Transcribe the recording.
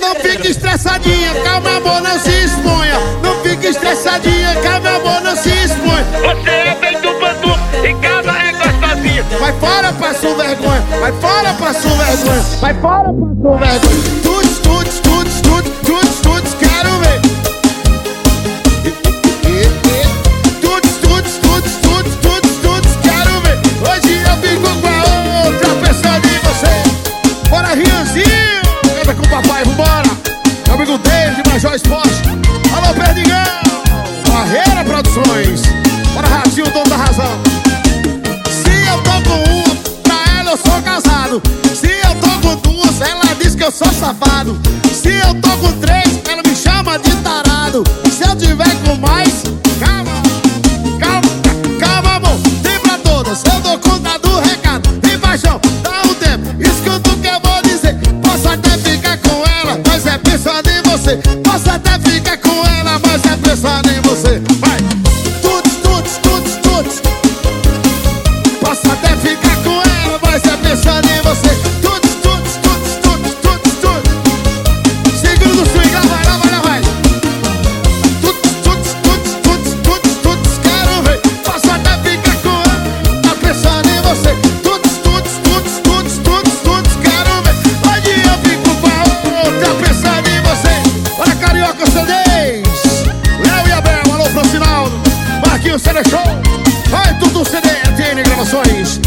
Não fique estressadinha, calma amor, não se exponha. Não fique estressadinha, calma amor, não se exponha. Você é bem do bandu, em casa é gostosinha. Vai fora, passa vergonha. Vai fora, passa vergonha. Vai fora, passa vergonha. Tuts, tuts, tuts, tuts, Major Esporte. Alô, Perdigão. Barreira Produções. Bora, Ratinho, dono da razão. Se eu tô com uma, pra ela eu sou casado. Se eu tô com duas, ela diz que eu sou safado. Se eu tô com três, ela me chama de tarado. Se eu tiver com mais, Calma, Vamos a estar CD Show Vai tudo CD, ATN Gravações